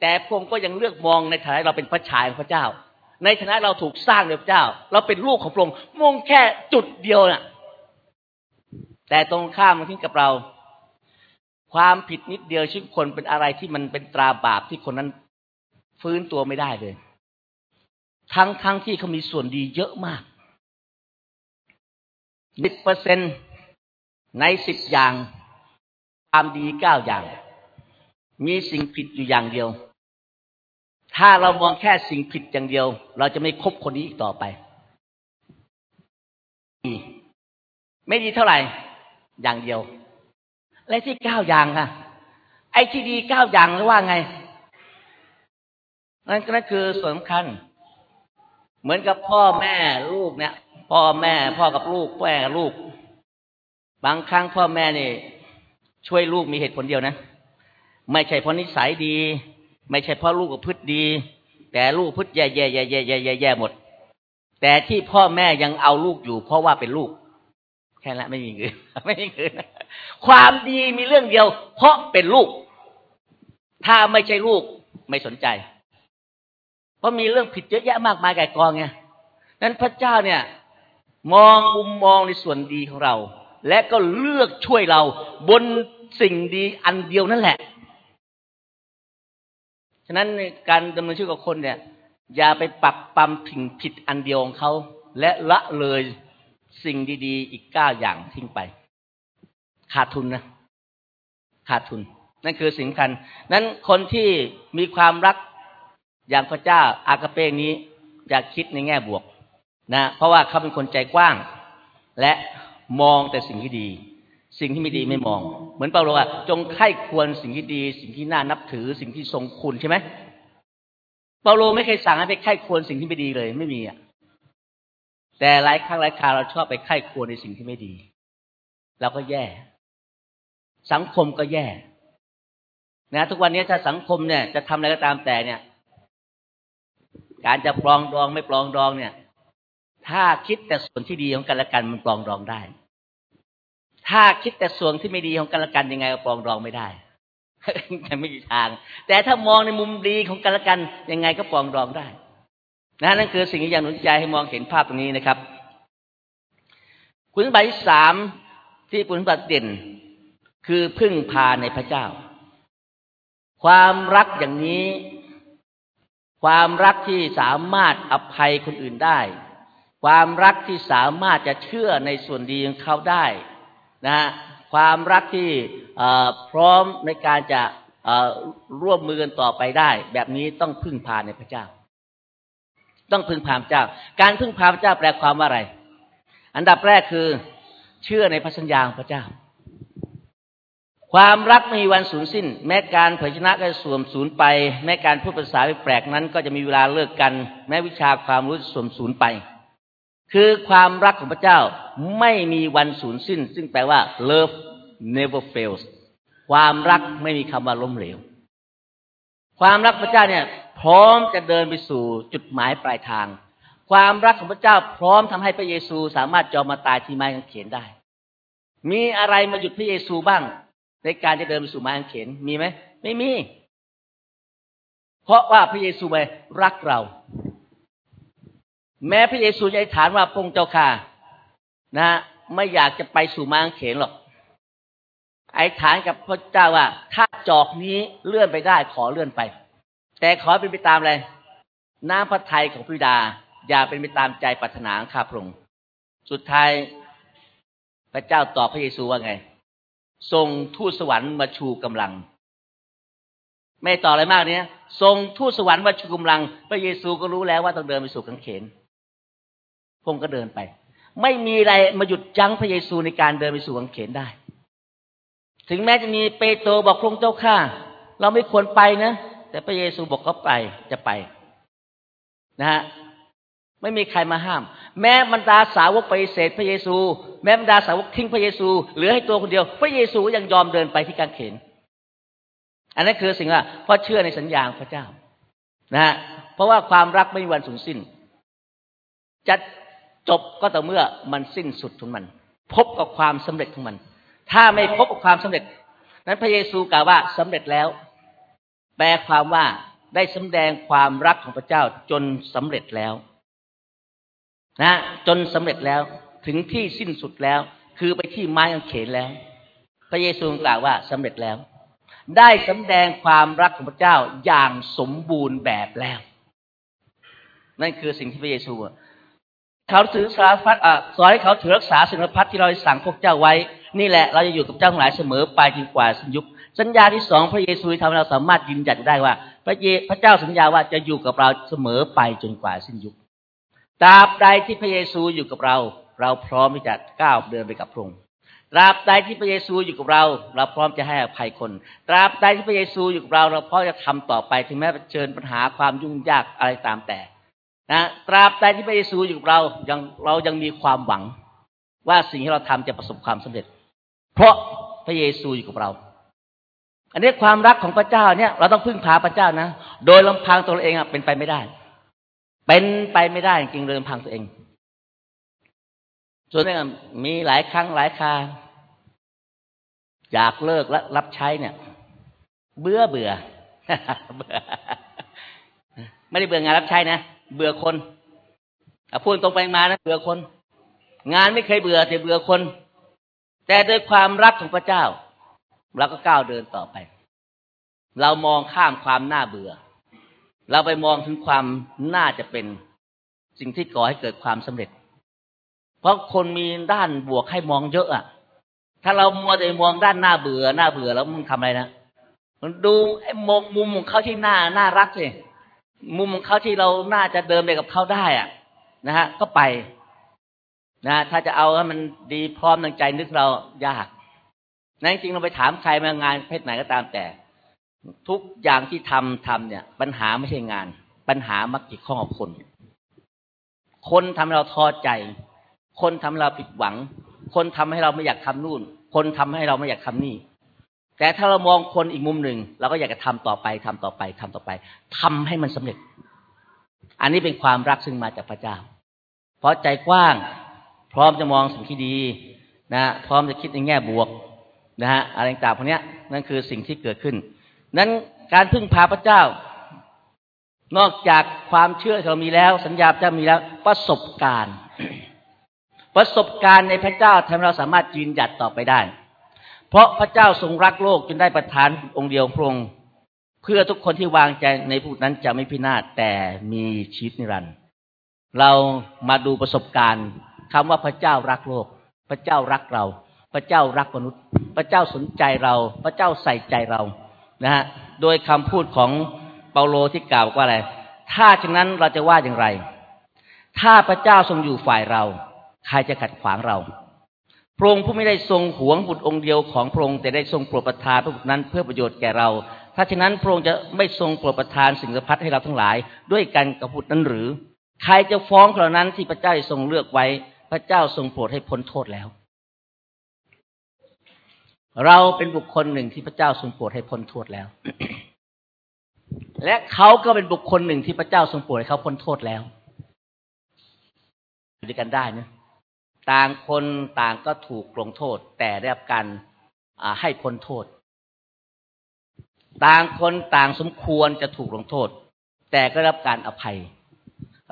แต่พระองค์ก็ยังเลือกมองในฐานะเราเป็นพระชายของพระเจ้า ในฐานะเราถูกสร้างโดยพระเจ้า เราเป็นลูกของพระองค์มองแค่จุดเดียวน่ะ แต่ตรงข้ามมันขึ้นกับเรา ความผิดนิดเดียวชีวิตคนเป็นอะไรที่มันเป็นตราบาปที่คนนั้นฟื้นตัวไม่ได้เลย ทั้งทั้งที่เขามีส่วนดีเยอะมากสิบเปอร์เซ็นในสิบอย่างความดีเก้าอย่าง มีสิ่งผิดอยู่อย่างเดียว ถ้าเรามองแค่สิ่งผิดอย่างเดียว เราจะไม่คบคนนี้อีกต่อไป ไม่ดีเท่าไหร่อย่างเดียว และที่เก้าอย่างค่ะ ไอ้ที่ดีเก้าอย่างหรือว่าไง นั่นก็คือส่วนสำคัญ เหมือนกับพ่อแม่ลูกเนี่ย พ่อแม่พ่อกับลูกแม่กับลูก บางครั้งพ่อแม่นี่ ช่วยลูกมีเหตุผลเดียวนะ ไม่ใช่เพราะนิสัยดี ไม่ใช่เพราะลูกกับพฤติดี แต่ลูกพฤติแย่แย่แย่แย่แย่แย่หมด แต่ที่พ่อแม่ยังเอาลูกอยู่ เพราะว่าเป็นลูก แค่ละไม่มีเงินไม่มีเงินความดีมีเรื่องเดียว เพราะเป็นลูก ถ้าไม่ใช่ลูกไม่สนใจ เพราะมีเรื่องผิดเยอะแยะมากมายไก่กองไงนั้นพระเจ้าเนี่ย มองมุมมองในส่วนดีของเรา และก็เลือกช่วยเราบนสิ่งดีอันเดียวนั่นแหละ ฉะนั้นการดำเนินชีวิตกับคนเนี่ย อย่าไปปรับปรำผิงผิดอันเดียวของเขา และละเลย สิ่งดีๆ อีกเก้าอย่างทิ้งไป ขาดทุนนะ ขาดทุน นั่นคือสิ่งสำคัญ นั้นคนที่มีความรักอย่างพระเจ้าอากาเป้นี้จะคิดในแง่บวกนะ เพราะว่าเขาเป็นคนใจกว้าง และมองแต่สิ่งที่ดี สิ่งที่ไม่ดีไม่มอง เหมือนเปาโลอะจงไข้ควรสิ่งที่ดี สิ่งที่น่านับถือ สิ่งที่ทรงคุณใช่ไหมเปาโลไม่เคยสั่งให้ไปไข้ควรสิ่งที่ไม่ดีเลย ไม่มีอะ แต่หลายครั้งหลายคราเราชอบไปไข้ควรในสิ่งที่ไม่ดีเราก็แย่ สังคมก็แย่นะทุกวันนี้ถ้าสังคมเนี่ย จะทำอะไรก็ตามแต่เนี่ย การจะปลองดองไม่ปลองดองเนี่ย ถ้าคิดแต่ส่วนที่ดีของกันและกันมันปลองดองได้ ถ้าคิดแต่ส่วนที่ไม่ดีของกันและกันยังไงก็ปลองดองไม่ได้ไม่มีทาง แต่ถ้ามองในมุมดีของกันและกันยังไงก็ปลองดองได้ นะนั่นคือสิ่งที่อยากหนุนใจให้มองเห็นภาพตรงนี้นะครับ คุณสมบัติสามที่คุณสมบัติเด่น คือพึ่งพาในพระเจ้า ความรักอย่างนี้ ความรักที่สามารถอภัยคนอื่นได้ ความรักที่สามารถจะเชื่อในส่วนดีของเขาได้นะความรักที่พร้อมในการจะร่วมมือกันต่อไปได้ แบบนี้ต้องพึ่งพาในพระเจ้า ต้องพึ่งพาพระเจ้า การพึ่งพาพระเจ้าแปลความว่าอะไร อันดับแรกคือ เชื่อในพระสัญญาของพระเจ้า ความรักไม่มีวันสูญสิ้น แม้การเผยชนะก็จะสวมสูญไป แม้การพูดภาษาแปลกนั้น ก็จะมีเวลาเลิกกัน แม้วิชาความรู้สวมสูญไป คือความรักของพระเจ้าไม่มีวันสูญสิ้น ซึ่งแปลว่า love never fails ความรักไม่มีคำว่าล้มเหลว ความรักพระเจ้าเนี่ย พร้อมจะเดินไปสู่จุดหมายปลายทาง ความรักของพระเจ้าพร้อมทำให้พระเยซูสามารถจอมมาตายที่ไม้กางเขนได้ มีอะไรมาหยุดพระเยซูบ้าง ในการจะเดินไปสู่ไม้กางเขนมีไหมไม่มี เพราะว่าพระเยซูไปรักเรา แม้พระเยซูจะอธิษฐานว่าพระองค์เจ้าค่ะนะไม่อยากจะไปสู่ไม้กางเขนหรอกอธิษฐานกับพระเจ้าว่า ถ้าจอกนี้เลื่อนไปได้ขอเลื่อนไป แต่ขอเป็นไปตามอะไรน้ำพระทัยของพระบิดา อย่าเป็นไปตามใจปรารถนาข้าพระองค์สุดท้ายพระเจ้าตอบพระเยซูว่าไงทรงทูตสวรรค์มาชูกำลัง ไม่ต่ออะไรมากเนี้ยทรงทูตสวรรค์มาชูกำลัง พระเยซูก็รู้แล้วว่าต้องเดินไปสู่กังเขนพงก็เดินไป ไม่มีอะไรมาหยุดยั้งพระเยซูในการเดินไปสู่กังเขนได้ ถึงแม้จะมีเปโตรบอกพระองค์เจ้าข้าเราไม่ควรไปนะ แต่พระเยซูบอกเขาไปจะไปนะฮะไม่มีใครมาห้าม แม้บรรดาสาวกปฏิเสธพระเยซู แม้บรรดาสาวกทิ้งพระเยซูเหลือให้ตัวคนเดียว พระเยซูยังยอมเดินไปที่กางเขน อันนั้นคือสิ่งว่าเพราะเชื่อในสัญญาของพระเจ้านะฮะเพราะว่าความรักไม่มีวันสูญสิ้น จะจบก็ต่อเมื่อมันสิ้นสุดของมัน พบกับความสำเร็จของมัน ถ้าไม่พบกับความสำเร็จ นั้นพระเยซูกล่าวว่าสำเร็จแล้ว แปลความว่าได้สำแดงความรักของพระเจ้าจนสำเร็จแล้วนะจนสำเร็จแล้วถึงที่สิ้นสุดแล้ว คือไปที่ไม้กางเขนแล้ว พระเยซูกล่าวว่าสำเร็จแล้ว ได้สำแดงความรักของพระเจ้าอย่างสมบูรณ์แบบแล้ว นั่นคือสิ่งที่พระเยซูเขาถือสารพัดสอนให้เขาถือรักษาสิ่งพัดที่เราสั่งพวกเจ้าไว้ นี่แหละเราจะอยู่กับเจ้าทั้งหลายเสมอไปจนกว่าสิ้นยุค สัญญาที่สองพระเยซูทำให้เราสามารถยืนยันได้ว่า พระเยพระเจ้าสัญญาว่าจะอยู่กับเราเสมอไปจนกว่าสิ้นยุคตราบใดที่พระเยซูอยู่กับเรา เราพร้อมที่จะก้าวเดินไปกับพระองค์ตราบใดที่พระเยซูอยู่กับเรา เราพร้อมจะให้อภัยคนตราบใดที่พระเยซูอยู่กับเรา เราพร้อมจะทำต่อไปถึงแม้เชิญปัญหาความยุ่งยากอะไรตามแต่นะตราบใดที่พระเยซูอยู่กับเรายังเรายังมีความหวัง ว่าสิ่งที่เราทำจะประสบความสำเร็จ เพราะพระเยซูอยู่กับเรา อันนี้ความรักของพระเจ้าเนี่ย เราต้องพึ่งพาพระเจ้านะ โดยลำพังตัวเองอะเป็นไปไม่ได้ เป็นไปไม่ได้จริงเลยลำพังตัวเอง ส่วนนี้มีหลายครั้งหลายคราอยากเลิกและรับใช้เนี่ย เบื่อเบื่อไม่ได้เบื่องานรับใช้นะเบื่อคนพูดตรงไปมานะเบื่อคน งานไม่เคยเบื่อแต่เบื่อคน แต่โดยความรักของพระเจ้า เราก็ก้าวเดินต่อไป เรามองข้ามความน่าเบื่อ เราไปมองถึงความน่าจะเป็นสิ่งที่ก่อให้เกิดความสำเร็จ เพราะคนมีด้านบวกให้มองเยอะอะ ถ้าเรามัวแต่มองด้านหน้าเบื่อหน้าเบื่อแล้วมึงทำอะไรนะมันดูไอ้มองมุมของเขาที่หน้าน่ารักสิมุมของเขาที่เราน่าจะเดิมไปกับเขาได้อะ นะฮะ ก็ไป นะ ถ้าจะเอาให้มันดีพร้อมในใจนึกเรายาก นั่นจริงเราไปถามใครมางานเพศไหนก็ตามแต่ ทุกอย่างที่ทำทำเนี่ย ปัญหาไม่ใช่งาน ปัญหามักจิตข้องกับคน คนทำให้เราท้อใจ คนทำให้เราผิดหวัง คนทำให้เราไม่อยากทำนู่น คนทำให้เราไม่อยากทำนี่ แต่ถ้าเรามองคนอีกมุมหนึ่งเราก็อยากจะทำต่อไปทำต่อไปทำต่อไปทำให้มันสำเร็จ อันนี้เป็นความรักซึ่งมาจากพระเจ้า เพราะใจกว้าง พร้อมจะมองสิ่งที่ดีนะพร้อมจะคิดในแง่บวก นะฮะอะไรต่างๆพวกนี้นั่นคือสิ่งที่เกิดขึ้น นั้นการพึ่งพาพระเจ้า นอกจากความเชื่อที่เรามีแล้ว สัญญาจะมีแล้ว ประสบการณ์ ประสบการณ์ในพระเจ้าทำให้เราสามารถยืนหยัดต่อไปได้ เพราะพระเจ้าทรงรักโลกจนได้ประทานองค์เดียวพระองค์เพื่อทุกคนที่วางใจในผู้นั้นจะไม่พินาศแต่มีชีวิตนิรันดร์เรามาดูประสบการณ์คำว่าพระเจ้ารักโลก พระเจ้ารักเรา พระเจ้ารักมนุษย์ พระเจ้าสนใจเรา พระเจ้าใส่ใจเรานะฮะโดยคำพูดของเปาโลที่กล่าวว่าอะไร ถ้าฉะนั้นเราจะว่าอย่างไร ถ้าพระเจ้าทรงอยู่ฝ่ายเรา ใครจะขัดขวางเราพระองค์ผู้ไม่ได้ทรงหวงบุตรองค์เดียวของพระองค์แต่ได้ทรงโปรดประทานพระบุตรนั้นเพื่อประโยชน์แก่เรา ถ้าฉะนั้นพระองค์จะไม่ทรงโปรดประทานสิ่งสพัดให้เราทั้งหลาย ด้วยกันกับบุตรนั้นหรือ ใครจะฟ้องเหล่านั้นที่พระเจ้าทรงเลือกไว้ พระเจ้าทรงโปรดให้พ้นโทษแล้ว เราเป็นบุคคลหนึ่งที่พระเจ้าทรงโปรดให้พ้นโทษแล้ว และเขาก็เป็นบุคคลหนึ่งที่พระเจ้าทรงโปรดให้เขาพ้นโทษแล้วอยู่ด้วยกันได้นะต่างคนต่างก็ถูกลงโทษ แต่ได้รับการให้พ้นโทษ ต่างคนต่างสมควรจะถูกลงโทษ แต่ก็ได้รับการอภัย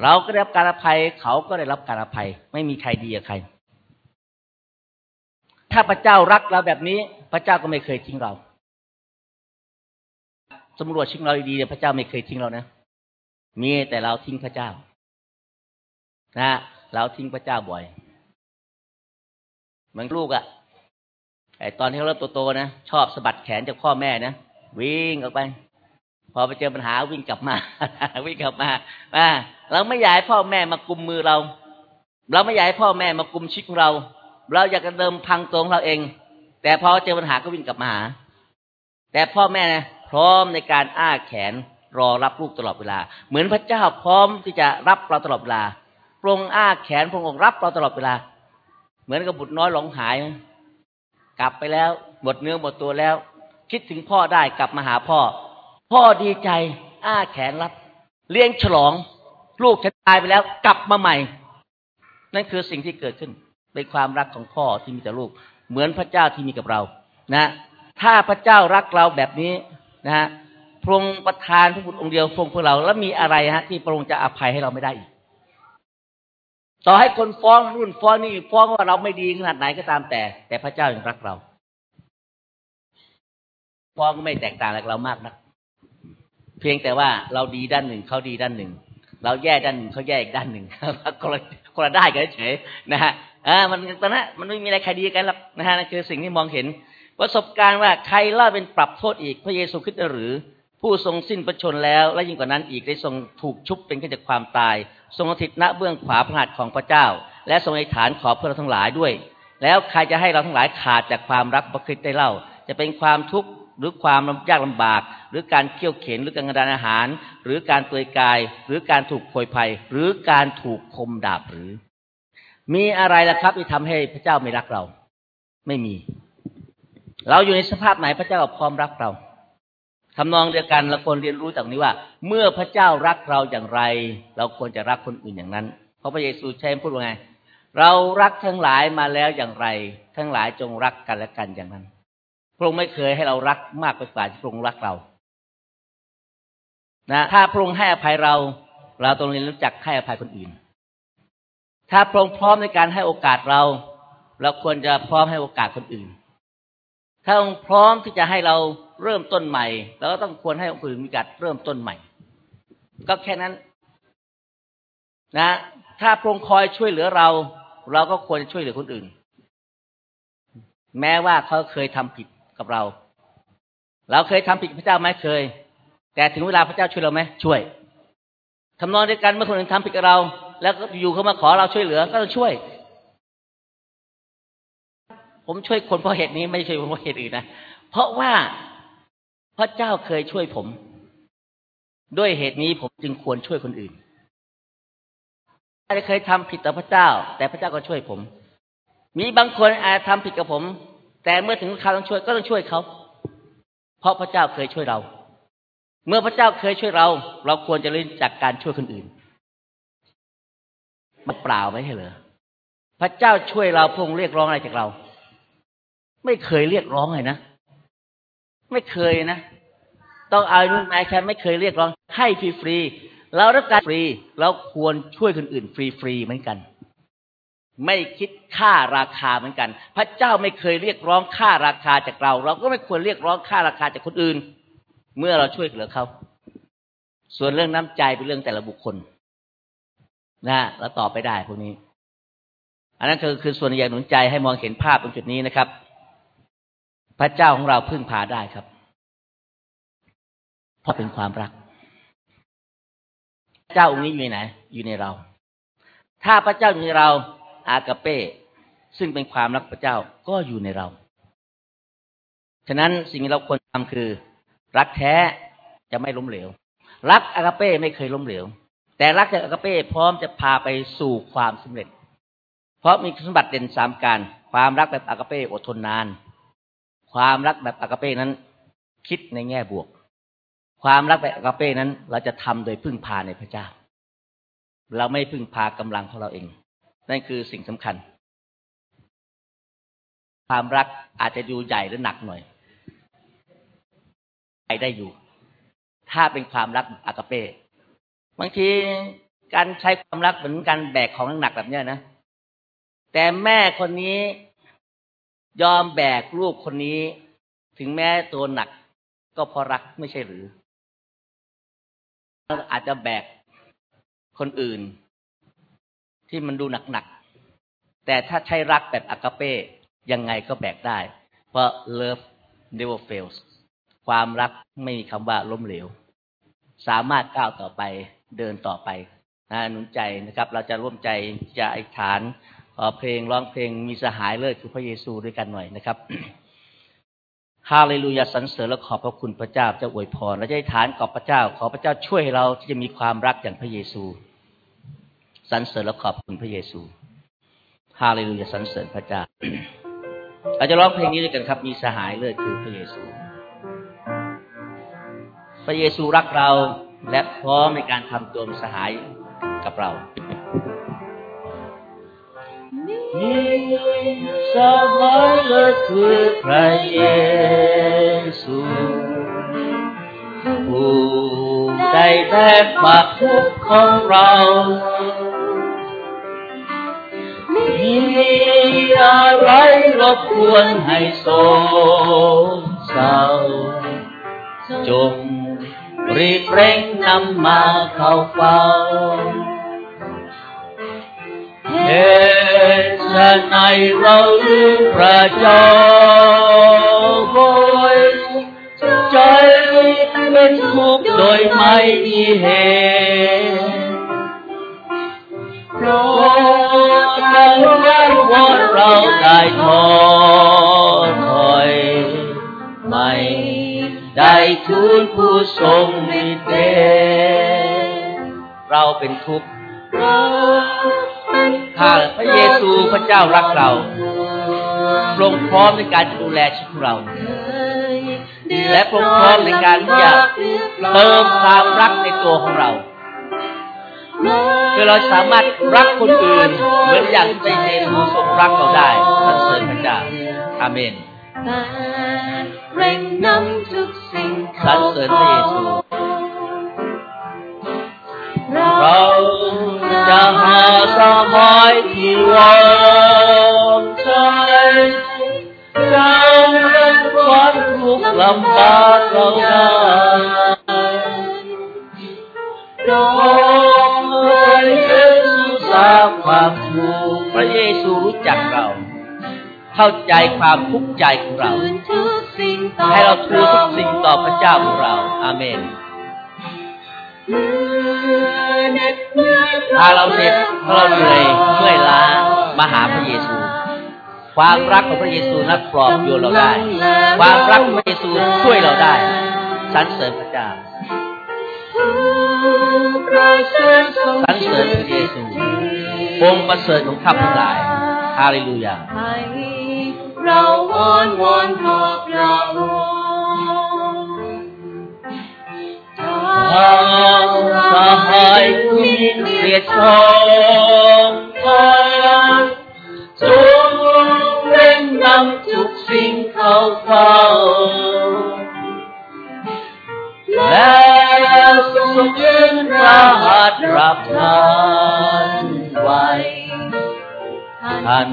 เราก็ได้รับการอภัย เขาก็ได้รับการอภัย ไม่มีใครดีกับใคร ถ้าพระเจ้ารักเราแบบนี้ พระเจ้าก็ไม่เคยทิ้งเราสำรวจชิงเราดีๆพระเจ้าไม่เคยทิ้งเรานะมีแต่เราทิ้งพระเจ้านะเราทิ้งพระเจ้าบ่อยเหมือนลูกอะ่ะไอตอนที่เขาเริ่มโตๆนะชอบสะบัดแขนจากพ่อแม่นะวิ่งออกไป พอไปเจอปัญหาวิ่งกลับมา วิ่งกลับมาอ่าเราไม่อยากให้พ่อแม่มากุมมือเรา เราไม่อยากให้พ่อแม่มากุมชิดเรา เราอยากจะเดิมพังตรงเราเอง แต่พอเจอปัญหาก็วิ่งกลับมาหา แต่พ่อแม่นะพร้อมในการอ้าแขนรอรับลูกตลอดเวลา เหมือนพระเจ้าพร้อมที่จะรับเราตลอดเวลาพระองค์อ้าแขนพระองค์รับเราตลอดเวลา เหมือนกับบุตรน้อยหลงหาย กลับไปแล้วหมดเนื้อหมดตัวแล้ว คิดถึงพ่อได้กลับมาหาพ่อ พ่อดีใจ อ้าแขนรับ เลี้ยงฉลอง ลูกฉันตายไปแล้ว กลับมาใหม่ นั่นคือสิ่งที่เกิดขึ้น เป็นความรักของพ่อที่มีต่อลูก เหมือนพระเจ้าที่มีกับเรา นะ ถ้าพระเจ้ารักเราแบบนี้นะฮะพระองค์ประทานพระบุตรองค์เดียวพรงเพื่อเรา แล้วมีอะไรฮะ ที่พระองค์จะอภัยให้เราไม่ได้อีก ต่อให้คนฟ้องรุ่นฟ้องนี่ฟ้องว่าเราไม่ดีขนาดไหนก็ตามแต่ แต่พระเจ้ายังรักเรา ฟ้องก็ไม่แตกต่างจากเรามากนะเพียงแต่ว่าเราดีด้านหนึ่งเขาดีด้านหนึ่ง เราแย่ด้านหนึ่งเขาแย่อีกด้านหนึ่งคนละ คนละได้กันเฉยนะฮะอ่ามันตอนนั้นมันไม่มีอะไรใครดีกันหรอกนะฮะนั่นคือสิ่งที่มองเห็น ประสบการณ์ว่าใครเล่าเป็นปรับโทษอีกพระเยซูคริสต์หรือ ผู้ทรงสิ้นประชนแล้ว และยิ่งกว่านั้นอีกได้ทรงถูกชุบเป็นขึ้นจากความตาย ทรงสถิตณเบื้องขวาพระหัตถ์ของพระเจ้า และทรงในฐานขอเพื่อเราทั้งหลายด้วย แล้วใครจะให้เราทั้งหลายขาดจากความรักพระคริสต์ได้เล่า จะเป็นความทุกข์ หรือความยากลำบาก หรือการเคี่ยวเข็นหรือการกระดานอาหาร หรือการเปลือยกาย หรือการถูกโผยภัย หรือการถูกคมดาบหรือ มีอะไรล่ะครับที่ทำให้พระเจ้าไม่รักเรา ไม่มี เราอยู่ในสภาพไหนพระเจ้าพร้อมรักเราทำนองเดียวกันเราควรเรียนรู้จากนี้ว่า เมื่อพระเจ้ารักเราอย่างไร เราควรจะรักคนอื่นอย่างนั้น เพราะพระเยซูใช้พูดว่าไง เรารักทั้งหลายมาแล้วอย่างไร ทั้งหลายจงรักกันและกันอย่างนั้น พระองค์ไม่เคยให้เรารักมากไปกว่าที่พระองค์รักเรา นะ ถ้าพระองค์ให้อภัยเรา เราต้องเรียนรู้จักให้อภัยคนอื่น ถ้าพระองค์พร้อมในการให้โอกาสเรา เราควรจะพร้อมให้โอกาสคนอื่น ถ้าองค์พร้อมที่จะให้เราเริ่มต้นใหม่เราก็ต้องควรให้องคนอื่นมีการเริ่มต้นใหม่ ก็แค่นั้น นะ ถ้าพระองค์คอยช่วยเหลือเรา เราก็ควรช่วยเหลือคนอื่น แม้ว่าเขาเคยทำผิด กับเรา เราเคยทำผิดพระเจ้าไหมเคย แต่ถึงเวลาพระเจ้าช่วยเราไหมช่วยทำนองเดียวกันเมื่อคนอื่นทำผิดกับเรา แล้วก็อยู่เขามาขอเราช่วยเหลือ ก็ต้องช่วย ผมช่วยคนเพราะเหตุนี้ไม่ใช่เพราะเหตุอื่นนะเพราะว่าพระเจ้าเคยช่วยผม ด้วยเหตุนี้ผมจึงควรช่วยคนอื่นอาจจะเคยทำผิดต่อพระเจ้า แต่พระเจ้าก็ช่วยผม มีบางคนอาจทำผิดกับผม แต่เมื่อถึงคราวต้องช่วยก็ต้องช่วยเขา เพราะพระเจ้าเคยช่วยเรา เมื่อพระเจ้าเคยช่วยเรา เราควรจะเรียนจากการช่วยคนอื่นมันเปล่าไม่ใช่เหรอพระเจ้าช่วยเราพงเรียกร้องอะไรจากเรา ไม่เคยเรียกร้องเลยนะไม่เคยนะต้องเอานู่นมาแค่ไม่เคยเรียกร้องให้ฟรีๆเรารับการฟรีเราควรช่วยคนอื่นฟรีๆเหมือนกัน ไม่คิดค่าราคาเหมือนกัน พระเจ้าไม่เคยเรียกร้องค่าราคาจากเรา เราก็ไม่ควรเรียกร้องค่าราคาจากคนอื่น เมื่อเราช่วยเหลือเขา ส่วนเรื่องน้ำใจเป็นเรื่องแต่ละบุคคล นะแล้วตอบไปได้พวกนี้ อันนั้นคือคือส่วนใหญ่หนุนใจให้มองเห็นภาพตรงจุดนี้นะครับ พระเจ้าของเราพึ่งพาได้ครับ เพราะเป็นความรัก เจ้าองค์นี้อยู่ไหน อยู่ในเรา ถ้าพระเจ้าอยู่ในเรา อากาเป้ ซึ่งเป็นความรักพระเจ้าก็อยู่ในเรา ฉะนั้นสิ่งที่เราควรทำคือ รักแท้จะไม่ล้มเหลว รักอากาเป้ไม่เคยล้มเหลว แต่รักจากอากาเป้พร้อมจะพาไปสู่ความสำเร็จ เพราะมีสมบัติเด่นสามการ ความรักแบบอากาเป้อดทนนาน ความรักแบบอากาเป้นั้น คิดในแง่บวก ความรักแบบอากาเป้นั้น เราจะทำโดยพึ่งพาในพระเจ้าเราไม่พึ่งพากำลังของเราเอง นั่นคือสิ่งสำคัญ ความรักอาจจะดูใหญ่หรือหนักหน่อยไปได้อยู่ ถ้าเป็นความรักอากาเป้บางทีการใช้ความรักเหมือนการแบกของหนักแบบนี้นะ แต่แม่คนนี้ยอมแบกลูกคนนี้ ถึงแม้ตัวหนัก ก็เพราะรักไม่ใช่หรือ อาจจะแบกคนอื่น ที่มันดูหนักๆ แต่ถ้าใช้รักแบบอากาเป้ยังไงก็แบกได้ เพราะ love never fails ความรักไม่มีคำว่าล้มเหลว สามารถก้าวต่อไปเดินต่อไปนะหนุนใจนะครับ เราจะร่วมใจจะอธิษฐานเพลงร้องเพลงมีสหายเลิศคือพระเยซูด้วยกันหน่อยนะครับฮาเลลูยาสรรเสริญและขอบพระคุณพระเจ้าเจ้าอวยพรและจะอธิษฐานกับพระเจ้า ขอพระเจ้าช่วยเราที่จะมีความรักอย่างพระเยซู สรรเสริญและขอบคุณพระเยซูฮาเลลูยาสรรเสริญพระเจ้าเราจะร้องเพลงนี้ด้วยกันครับ มีสหายเลิศคือพระเยซู พระเยซูรักเราและพร้อมในการทำตัวสหายกับเรามีสหายและคือพระเยซูผู้ได้แบกบาปทุกของเรา มีอะไรรบกวนให้โศกเศร้า จงรีบเร่งนำมาเข้าเฝ้าเหตุฉะไหนเราลืมพระเจ้าโอยใจเป็นทุกข์โดยไม่มีเหตุพระารรักว่าเราได้ทอถอย ไม่ได้ทูลผู้ทรงฤทธิ์เดชเราเป็นทุกข์ถ้าพระเยซูพระเจ้ารักเราทรงพร้อมในการดูแลชีวิตเรา และทรงพร้อมในการที่จะเติมความรักในตัวของเรา คือเราสามารถรักคนอื่น เหมือนอย่างที่พระเยซูทรงรักเราได้สรรเสริญพระเจ้าอาเมนสรรเสริญพระเยซูเราจะหาสหายที่วางใจจะเล่นความทุกข์ลำบากเราได้ ความทุกข์พระเยซูรู้จักเรา เข้าใจความทุกข์ใจของเราคืนทุกสิ่งต่อให้เราทูลทุกสิ่งต่อพระเจ้าของเรา อาเมนเมื่อเหน็ดเหนื่อยถ้าเราเหน็ดถ้าเราเหนื่อยเมื่อยล้ามาหาพระเยซู ความรักของพระเยซูนั้นปลอบโยนเราได้ ความรักของพระเยซูช่วยเราได้สรรเสริญพระเจ้าผู้ประเสริฐทรงสรรเสริญพระเยซูองค์ประเสริฐของข้าพเจ้าฮาเลลูยาให้เราอ้อนวอนขอพระองค์ทางสหายผู้มีเกียรติทรงทานจงเร่งนำทุกสิ่งเข้าเฝ้า งยืนพระหัตถ์รับทานไว้ท่าน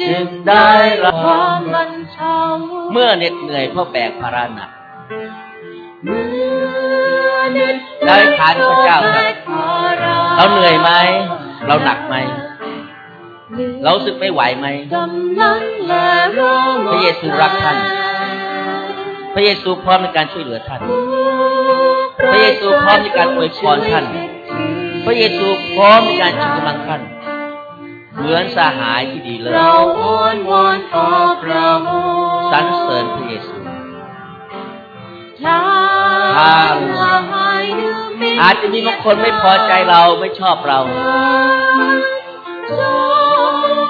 จึงได้รับความบรรเทาเมื่อเหน็ดเหนื่อยเพราะแบกภาระหนักเมื่อเหน็ดได้ทานพระเจ้าครับเราเหนื่อยไหม เราหนักไหม เรารู้สึกไม่ไหวไหมกำลังและรอพระเยซูรักท่าน พระเยซูพร้อมในการช่วยเหลือท่าน พระเยซูพร้อมในการอวยพรท่าน พระเยซูพร้อมในการชุมกำลังท่าน เหมือนสหายที่ดีเลิศเราอ้อนวอนขอพระองค์สรรเสริญพระเยซูทางสหายดูมีอาจจะมีบางคนไม่พอใจเราไม่ชอบเรา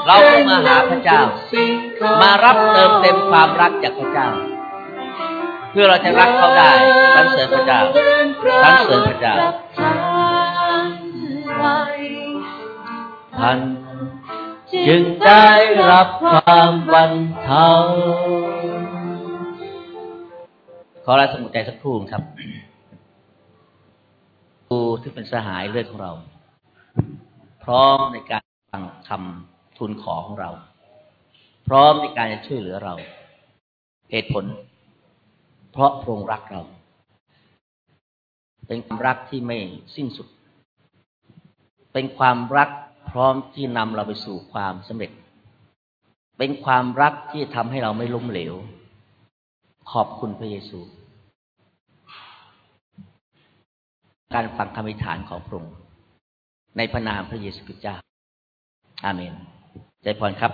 เราก็มาหาพระเจ้า มารับเติมเต็มความรักจากพระเจ้า เพื่อเราจะรักเขาได้สรรเสริญพระเจ้าสรรเสริญพระเจ้าท่านจึงได้รับความบรรเทาขอเราสมุดใจสักครู่ครับครูที่เป็นสหายเลือดของเรา พร้อมในการฟังคำทูลขอของเรา พร้อมในการจะช่วยเหลือเรา เหตุผล เพราะพระองค์รักเรา เป็นความรักที่ไม่สิ้นสุด เป็นความรักพร้อมที่นำเราไปสู่ความสำเร็จ เป็นความรักที่ทำให้เราไม่ล้มเหลว ขอบคุณพระเยซู การฟังคำอธิษฐานของพระองค์ในพระนามพระเยซูคริสต์เจ้า อาเมน ใจพรครับ